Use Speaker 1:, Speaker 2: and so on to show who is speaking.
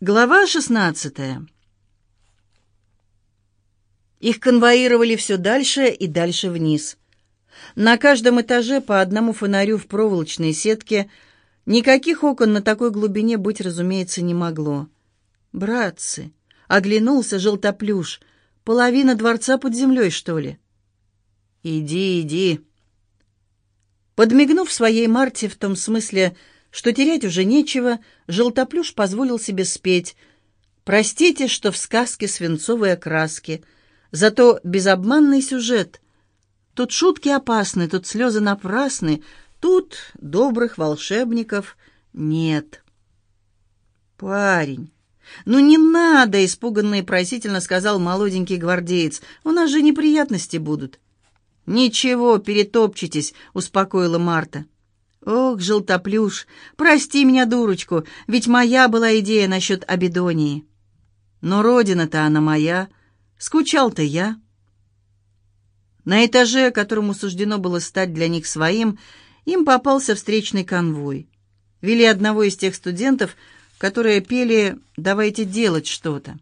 Speaker 1: Глава 16 Их конвоировали все дальше и дальше вниз. На каждом этаже по одному фонарю в проволочной сетке. Никаких окон на такой глубине быть, разумеется, не могло. «Братцы!» — оглянулся желтоплюш. «Половина дворца под землей, что ли?» «Иди, иди!» Подмигнув своей Марте в том смысле, что терять уже нечего, желтоплюш позволил себе спеть. «Простите, что в сказке свинцовые краски, зато безобманный сюжет. Тут шутки опасны, тут слезы напрасны, тут добрых волшебников нет». «Парень, ну не надо!» — испуганно и просительно сказал молоденький гвардеец. «У нас же неприятности будут». «Ничего, перетопчетесь», — успокоила Марта. «Ох, желтоплюш, прости меня, дурочку, ведь моя была идея насчет Абидонии. Но родина-то она моя, скучал-то я». На этаже, которому суждено было стать для них своим, им попался встречный конвой. Вели одного из тех студентов, которые пели «давайте делать что-то».